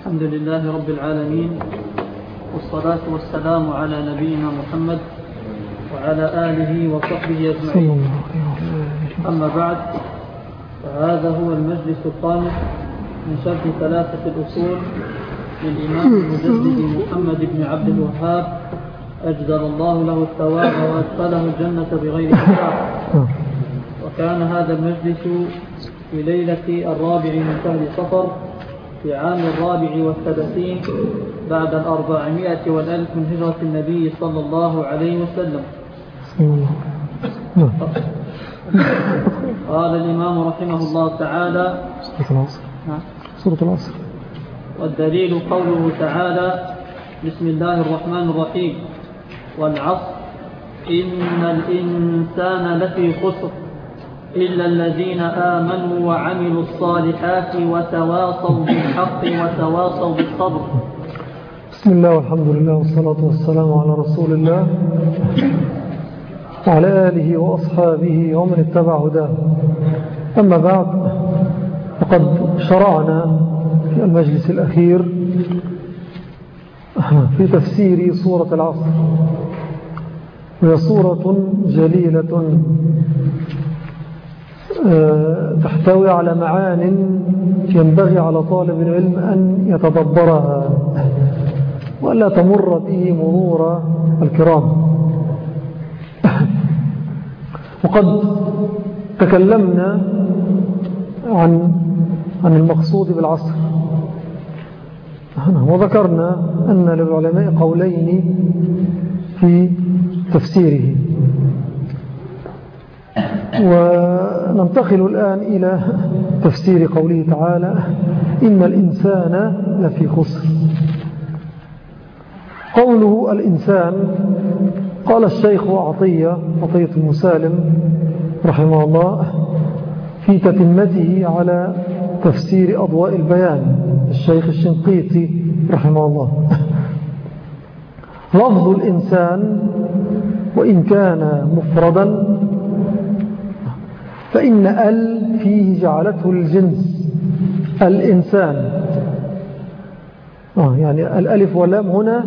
الحمد لله رب العالمين والصلاة والسلام على نبينا محمد وعلى آله وصحبه أجمعين. أما بعد فهذا هو المجلس الخامس من شرح ثلاثة الأصول للإمام المجدد محمد بن عبد الوهاب أجزل الله له الثواب وأدخله الجنة بغير حساب. وكان هذا المجلس في ليلة الرابع من شهر صفر في عام الرابع والثلاثين بعد الأربعمائة والألف من هجرة النبي صلى الله عليه وسلم. قال الإمام رحمه الله تعالى سورة العصر والدليل قوله تعالى بسم الله الرحمن الرحيم. والعصر. إن الإنسان لفي خسر إلا الذين آمنوا وعملوا الصالحات وتواصوا بالحق وتواصوا بالصبر. بسم الله والحمد لله والصلاة والسلام على رسول الله وعلى آله وأصحابه ومن اتبع هداه. أما بعد فقد شرعنا في المجلس الأخير في تفسير سورة العصر. وهي سورة جليلة تحتوي على معان ينبغي على طالب العلم أن يتدبرها وألا تمر به مرور الكرام. وقد تكلمنا عن عن المقصود بالعصر. وذكرنا أن للعلماء قولين في تفسيره. وننتقل الآن إلى تفسير قوله تعالى إن الإنسان لفي خسر. قوله الإنسان قال الشيخ عطية عطية المسالم رحمه الله في تتمته على تفسير أضواء البيان الشيخ الشنقيطي رحمه الله. لفظ الإنسان وإن كان مفردا فإن ال فيه جعلته الجنس الإنسان. آه يعني الألف واللام هنا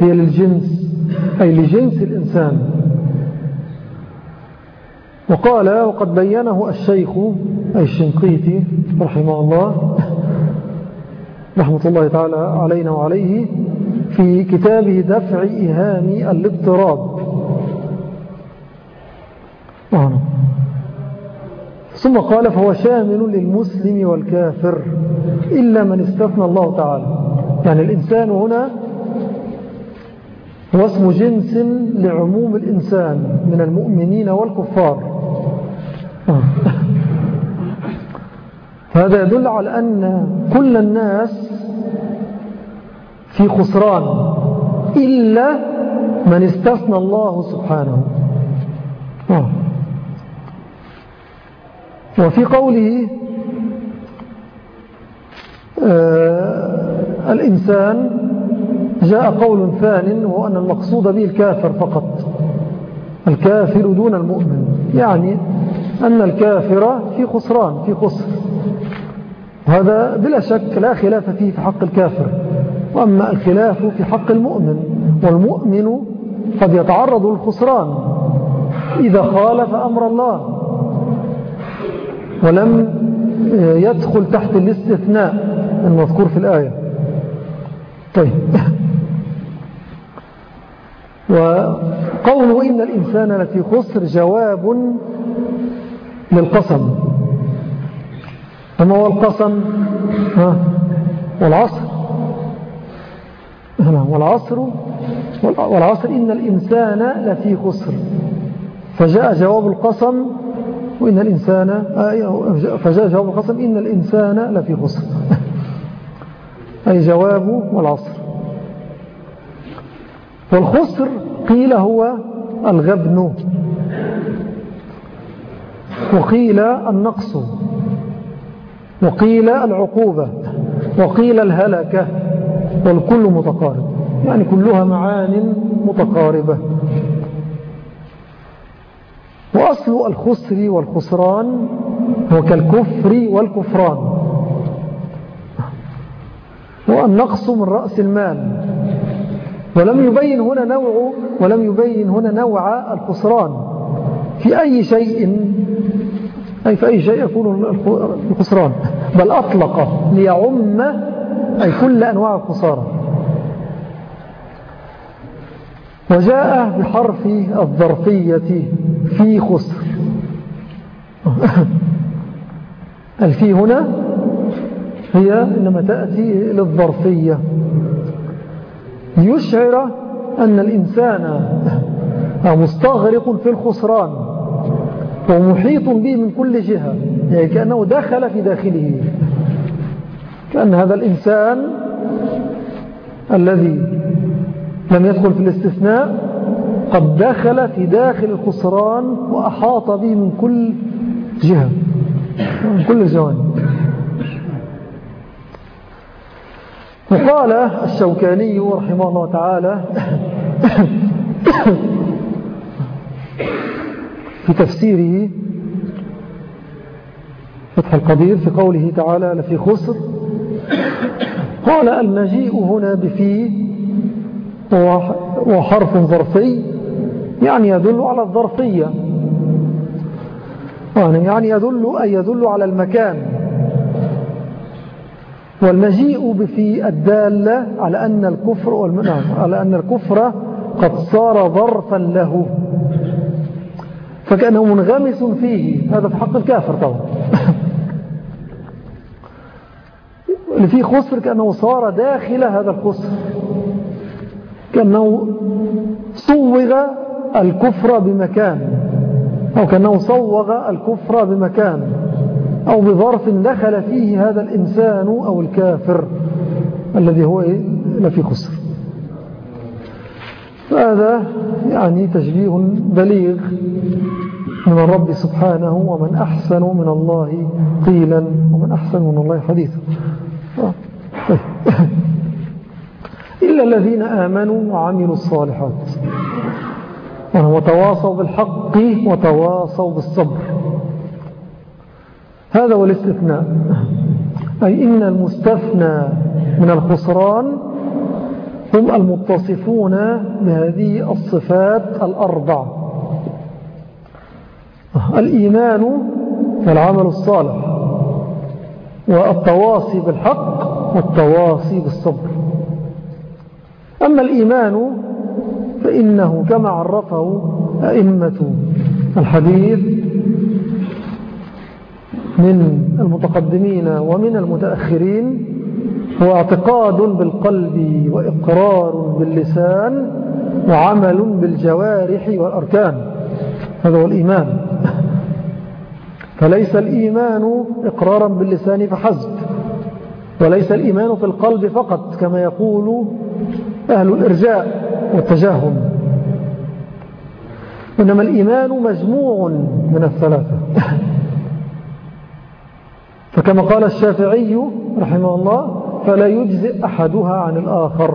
هي للجنس أي لجنس الإنسان. وقال وقد بينه الشيخ أي الشنقيطي رحمه الله رحمة الله تعالى علينا وعليه في كتابه دفع إهام الاضطراب. آه. ثم قال فهو شامل للمسلم والكافر إلا من استثنى الله تعالى. يعني الإنسان هنا هو اسم جنس لعموم الإنسان من المؤمنين والكفار. هذا يدل على أن كل الناس في خسران إلا من استثنى الله سبحانه. وفي قوله آه الإنسان جاء قول ثان وهو أن المقصود به الكافر فقط الكافر دون المؤمن يعني أن الكافر في خسران في خسر. هذا بلا شك لا خلاف فيه في حق الكافر. وأما الخلاف في حق المؤمن والمؤمن قد يتعرض للخسران إذا خالف أمر الله ولم يدخل تحت الاستثناء المذكور في الآية. طيب. وقوله إن الإنسان التي خسر جواب للقسم. فما هو القسم؟ ها؟ والعصر. والعصر والعصر إن الإنسان لفي خسر. فجاء جواب القسم وإن الإنسان فجاء جواب القسم إن الإنسان لفي خسر. أي جواب والعصر. والخسر قيل هو الغبن. وقيل النقص. وقيل العقوبة. وقيل الهلكة. والكل متقارب. يعني كلها معان متقاربة. وأصل الخسر والخسران هو كالكفر والكفران. هو النقص من رأس المال. ولم يبين هنا نوع ولم يبين هنا نوع الخسران. في أي شيء أي في أي شيء يكون الخسران. بل أطلق ليعم أي كل أنواع الخسارة. وجاء بحرف الظرفية في خسر. الفي هنا هي إنما تأتي للظرفية ليشعر أن الإنسان مستغرق في الخسران ومحيط به من كل جهة يعني كأنه دخل في داخله. كأن هذا الإنسان الذي لم يدخل في الاستثناء قد دخل في داخل الخسران وأحاط به من كل جهة من كل الجوانب وقال الشوكاني رحمه الله تعالى في تفسيره فتح القدير في قوله تعالى لفي خسر قال المجيء هنا بفي وحرف ظرفي يعني يدل على الظرفية. يعني يدل أي يدل على المكان. والمجيء بفي الدالة على أن الكفر نعم على أن الكفر قد صار ظرفا له فكأنه منغمس فيه. هذا في حق الكافر طبعا. اللي فيه خسر كأنه صار داخل هذا الخسر كأنه صوغ الكفر بمكان أو كأنه صوغ الكفر بمكان أو بظرف دخل فيه هذا الإنسان أو الكافر الذي هو إيه؟ لفي خسر فهذا يعني تشبيه بليغ من الرب سبحانه ومن أحسن من الله قيلا ومن أحسن من الله حديثا. إلا الذين آمنوا وعملوا الصالحات. وتواصوا بالحق وتواصوا بالصبر. هذا هو الاستثناء. أي إن المستثنى من الخسران هم المتصفون بهذه الصفات الأربع. الإيمان والعمل الصالح والتواصي بالحق والتواصي بالصبر. أما الإيمان فإنه كما عرفه أئمة الحديث من المتقدمين ومن المتأخرين هو اعتقاد بالقلب وإقرار باللسان وعمل بالجوارح والأركان. هذا هو الإيمان. فليس الإيمان إقرارا باللسان فحسب. وليس الإيمان في القلب فقط كما يقول أهل الإرجاء والتجاهم. إنما الإيمان مجموع من الثلاثة. فكما قال الشافعي رحمه الله فلا يجزئ أحدها عن الآخر.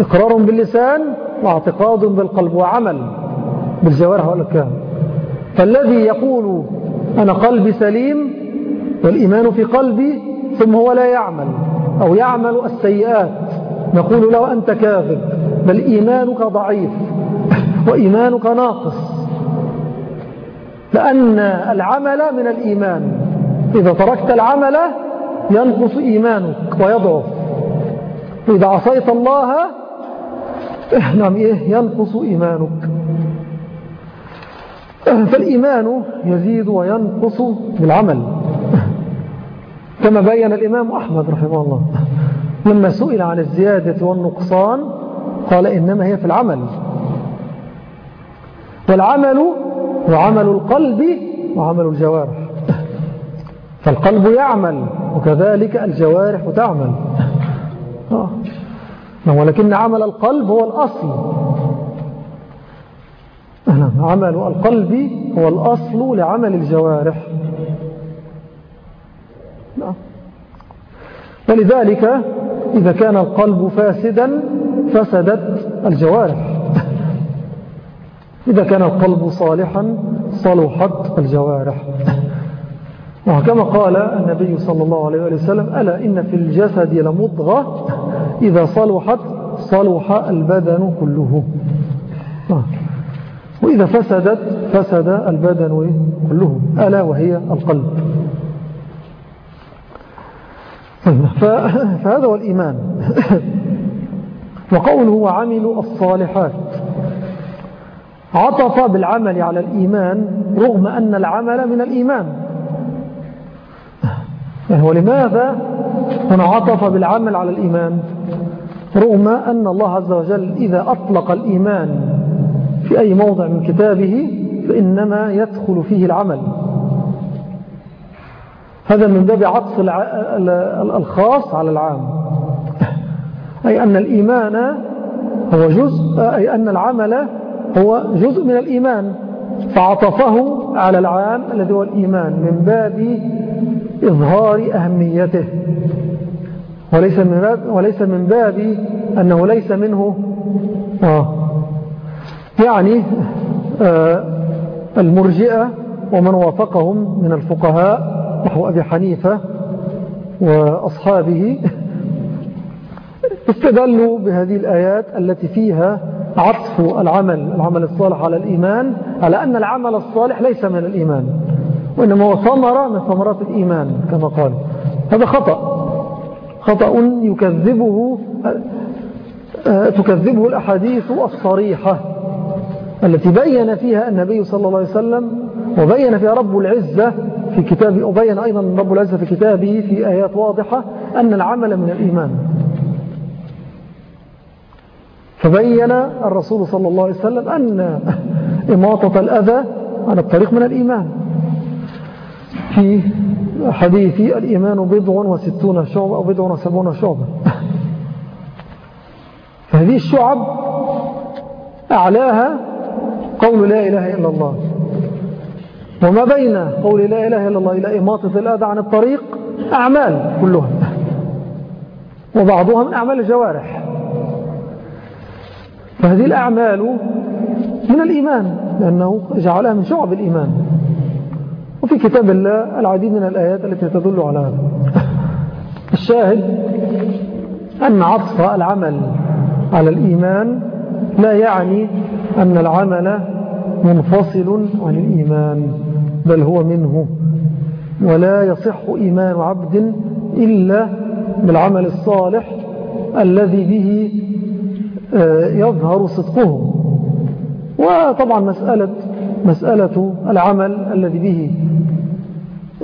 إقرار باللسان واعتقاد بالقلب وعمل بالجوارح والأكام فالذي يقول أنا قلبي سليم والإيمان في قلبي ثم هو لا يعمل أو يعمل السيئات. نقول له أنت كاذب بل إيمانك ضعيف وإيمانك ناقص. لأن العمل من الإيمان. إذا تركت العمل ينقص إيمانك ويضعف. إذا عصيت الله نعم إيه ينقص إيمانك. فالإيمان يزيد وينقص بالعمل. كما بين الإمام أحمد رحمه الله. لما سئل عن الزيادة والنقصان قال إنما هي في العمل. والعمل وعمل القلب وعمل الجوارح. فالقلب يعمل وكذلك الجوارح تعمل. آه. ولكن عمل القلب هو الأصل. عمل القلب هو الأصل لعمل الجوارح. ولذلك إذا كان القلب فاسدا فسدت الجوارح. إذا كان القلب صالحا صلحت الجوارح. وكما قال النبي صلى الله عليه وسلم ألا إن في الجسد لمضغة؟ إذا صلحت صلح البدن كله. وإذا فسدت فسد البدن كله. ألا وهي القلب. فهذا هو الإيمان. وقوله وعملوا الصالحات. عطف بالعمل على الإيمان رغم أن العمل من الإيمان. ولماذا عطف بالعمل على الإيمان؟ رغم أن الله عز وجل إذا أطلق الإيمان في أي موضع من كتابه فإنما يدخل فيه العمل. هذا من باب عطف الخاص على العام. أي أن الإيمان هو جزء أي أن العمل هو جزء من الإيمان. فعطفه على العام الذي هو الإيمان من باب إظهار أهميته. وليس من باب, وليس من باب أنه ليس منه. آه. يعني آه المرجئة ومن وافقهم من الفقهاء نحو أبي حنيفة وأصحابه استدلوا بهذه الآيات التي فيها عطف العمل العمل الصالح على الإيمان على أن العمل الصالح ليس من الإيمان وإنما هو ثمرة من ثمرات الإيمان كما قال. هذا خطأ. خطأ يكذبه تكذبه الأحاديث الصريحة التي بين فيها النبي صلى الله عليه وسلم وبين فيها رب العزة في كتابه وبين أيضا رب العزة في كتابه في آيات واضحة أن العمل من الإيمان. فبين الرسول صلى الله عليه وسلم أن إماطة الأذى عن الطريق من الإيمان. في حديث الإيمان بضع وستون شعبة أو بضع وسبعون شعبة. فهذه الشعب أعلاها قول لا إله إلا الله. وما بين قول لا إله إلا الله إلى إماطة الأذى عن الطريق؟ أعمال كلها وبعضها من أعمال الجوارح. فهذه الأعمال من الإيمان لأنه جعلها من شعب الإيمان. وفي كتاب الله العديد من الآيات التي تدل على هذا. الشاهد أن عطف العمل على الإيمان لا يعني أن العمل منفصل عن الإيمان. بل هو منه. ولا يصح إيمان عبد إلا بالعمل الصالح الذي به آه، يظهر صدقه. وطبعا مسألة, مسألة العمل الذي به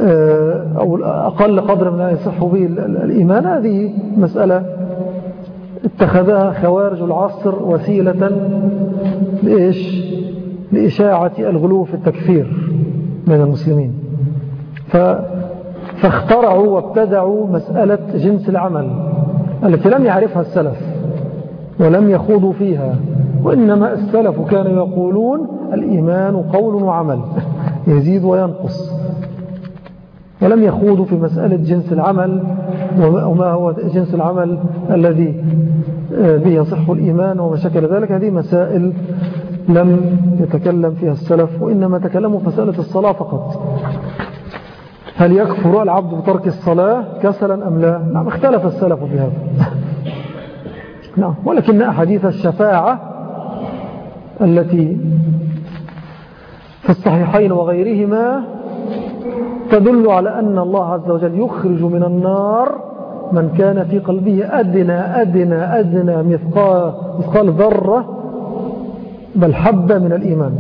آه، أو أقل قدر من يصح به الإيمان. هذه مسألة اتخذها خوارج العصر وسيلة لإيش؟ لإشاعة الغلو في التكفير. من المسلمين. فاخترعوا وابتدعوا مسألة جنس العمل التي لم يعرفها السلف ولم يخوضوا فيها وإنما السلف كانوا يقولون الإيمان قول وعمل يزيد وينقص. ولم يخوضوا في مسألة جنس العمل وما هو جنس العمل الذي به يصح الإيمان وما شكل ذلك. هذه مسائل لم يتكلم فيها السلف وإنما تكلموا في مسألة الصلاة فقط. هل يكفر العبد بترك الصلاة كسلا أم لا؟ نعم اختلف السلف في هذا. نعم ولكن أحاديث الشفاعة التي في الصحيحين وغيرهما تدل على أن الله عز وجل يخرج من النار من كان في قلبه أدنى أدنى أدنى مثقال, مثقال ذرة بل حبة من الإيمان.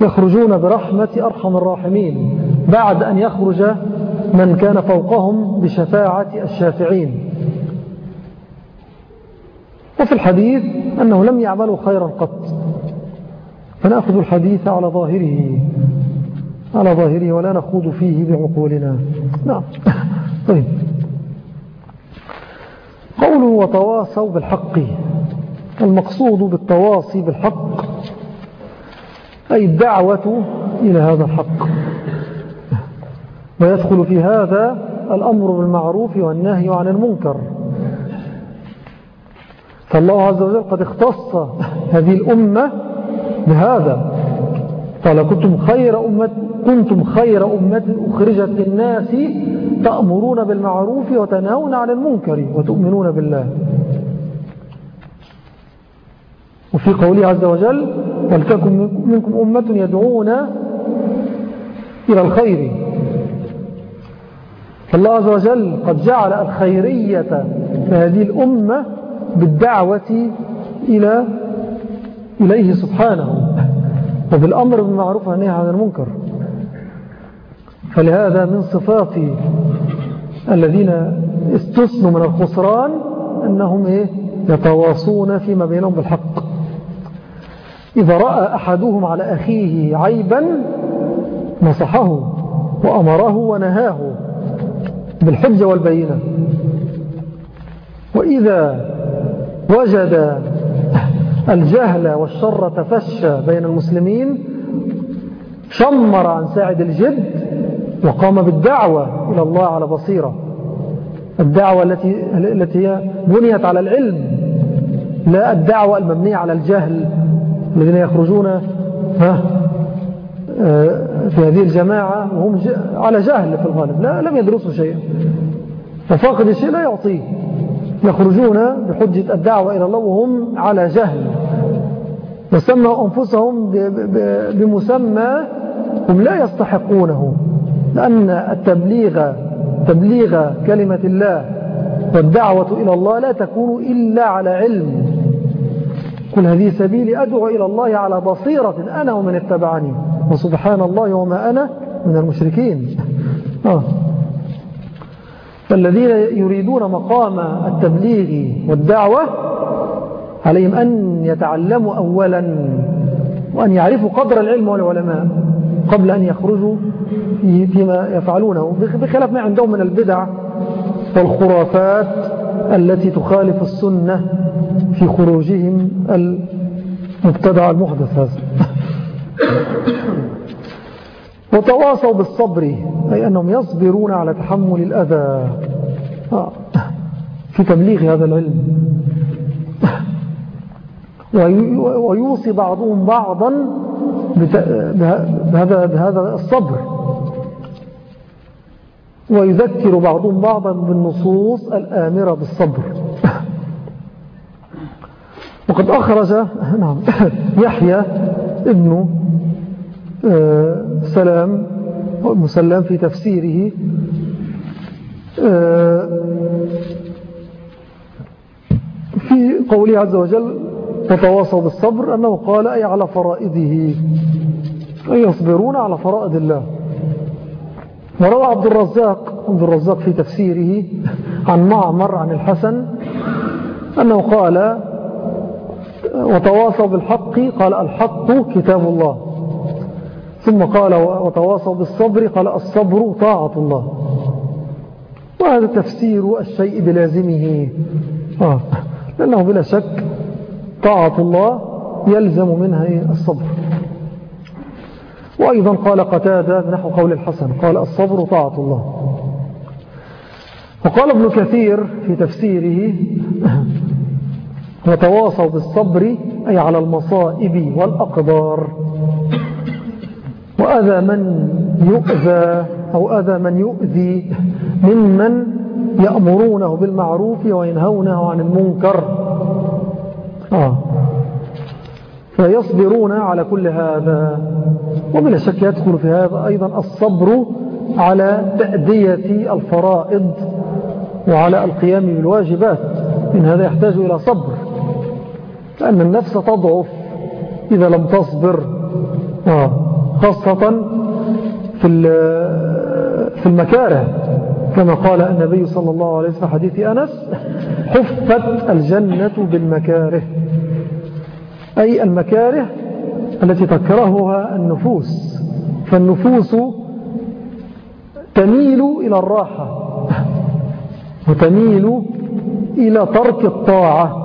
يخرجون برحمة أرحم الراحمين بعد أن يخرج من كان فوقهم بشفاعة الشافعين. وفي الحديث أنه لم يعملوا خيرا قط. فنأخذ الحديث على ظاهره على ظاهره ولا نخوض فيه بعقولنا. نعم. طيب. قوله وتواصوا بالحق. المقصود بالتواصي بالحق أي الدعوة إلى هذا الحق. ويدخل في هذا الأمر بالمعروف والنهي عن المنكر. فالله عز وجل قد اختص هذه الأمة بهذا. قال كنتم خير أمة كنتم خير أمة أخرجت للناس تأمرون بالمعروف وتنهون عن المنكر وتؤمنون بالله. وفي قوله عز وجل ولتكن منكم أمة يدعون إلى الخير. فالله عز وجل قد جعل الخيرية هذه الأمة بالدعوة إلى إليه سبحانه وبالأمر بالمعروف والنهي عن المنكر. فلهذا من صفات الذين استثنوا من الخسران أنهم إيه؟ يتواصون فيما بينهم بالحق. إذا رأى أحدهم على أخيه عيبا نصحه وأمره ونهاه بالحجة والبينة. وإذا وجد الجهل والشر تفشى بين المسلمين شمر عن ساعد الجد وقام بالدعوة إلى الله على بصيرة. الدعوة التي التي بنيت على العلم لا الدعوة المبنية على الجهل. الذين يخرجون آه، في هذه الجماعة وهم على جهل في الغالب لا لم يدرسوا شيئا. وفاقد الشيء لا يعطيه. يخرجون بحجة الدعوة إلى الله وهم على جهل. وسموا أنفسهم بمسمى هم لا يستحقونه لأن التبليغ تبليغ كلمة الله والدعوة إلى الله لا تكون إلا على علم. كل هذه سبيلي أدعو إلى الله على بصيرة أنا ومن اتبعني وسبحان الله وما أنا من المشركين آه. فالذين يريدون مقام التبليغ والدعوة عليهم أن يتعلموا أولا وأن يعرفوا قدر العلم والعلماء قبل أن يخرجوا فيما يفعلونه بخلاف ما عندهم من البدع والخرافات التي تخالف السنة في خروجهم المبتدع المحدث هذا. وتواصوا بالصبر أي أنهم يصبرون على تحمل الأذى. آه. في تبليغ هذا العلم. ويوصي بعضهم بعضا بهذا, بهذا الصبر. ويذكر بعضهم بعضا بالنصوص الآمرة بالصبر. وقد أخرج نعم يحيى ابن آه، سلام مسلم في تفسيره آه، في قوله عز وجل تتواصوا بالصبر أنه قال أي على فرائضه أي يصبرون على فرائض الله. وروى عبد الرزاق عبد الرزاق في تفسيره عن معمر عن الحسن أنه قال وتواصوا بالحق قال الحق كتاب الله. ثم قال وتواصوا بالصبر قال الصبر طاعة الله. وهذا تفسير الشيء بلازمه. آه. لأنه بلا شك طاعة الله يلزم منها الصبر. وأيضا قال قتادة نحو قول الحسن قال الصبر طاعة الله. وقال ابن كثير في تفسيره وتواصوا بالصبر أي على المصائب والأقدار. وأذى من يؤذى أو أذى من يؤذي ممن يأمرونه بالمعروف وينهونه عن المنكر. آه. فيصبرون على كل هذا. وبلا شك يدخل في هذا أيضا الصبر على تأدية الفرائض وعلى القيام بالواجبات. إن هذا يحتاج إلى صبر. لأن النفس تضعف إذا لم تصبر. آه. خاصة في في المكاره كما قال النبي صلى الله عليه وسلم حديث أنس حفت الجنة بالمكاره. أي المكاره التي تكرهها النفوس. فالنفوس تميل إلى الراحة وتميل إلى ترك الطاعة.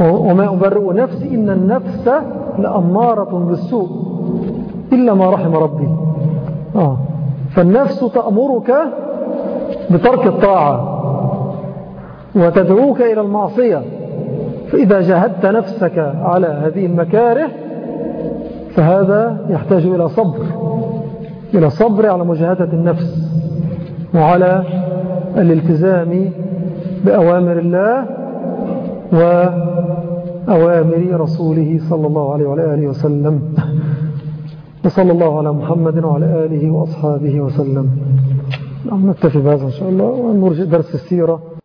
وما أبرئ نفسي إن النفس لأمارة بالسوء إلا ما رحم ربي. آه. فالنفس تأمرك بترك الطاعة وتدعوك إلى المعصية. فإذا جاهدت نفسك على هذه المكاره فهذا يحتاج إلى صبر. إلى صبر على مجاهدة النفس وعلى الالتزام بأوامر الله وأوامر رسوله صلى الله عليه وعلى آله وسلم. وصلى الله على محمد وعلى آله وأصحابه وسلم. نكتفي بهذا إن شاء الله ونرجع درس السيرة.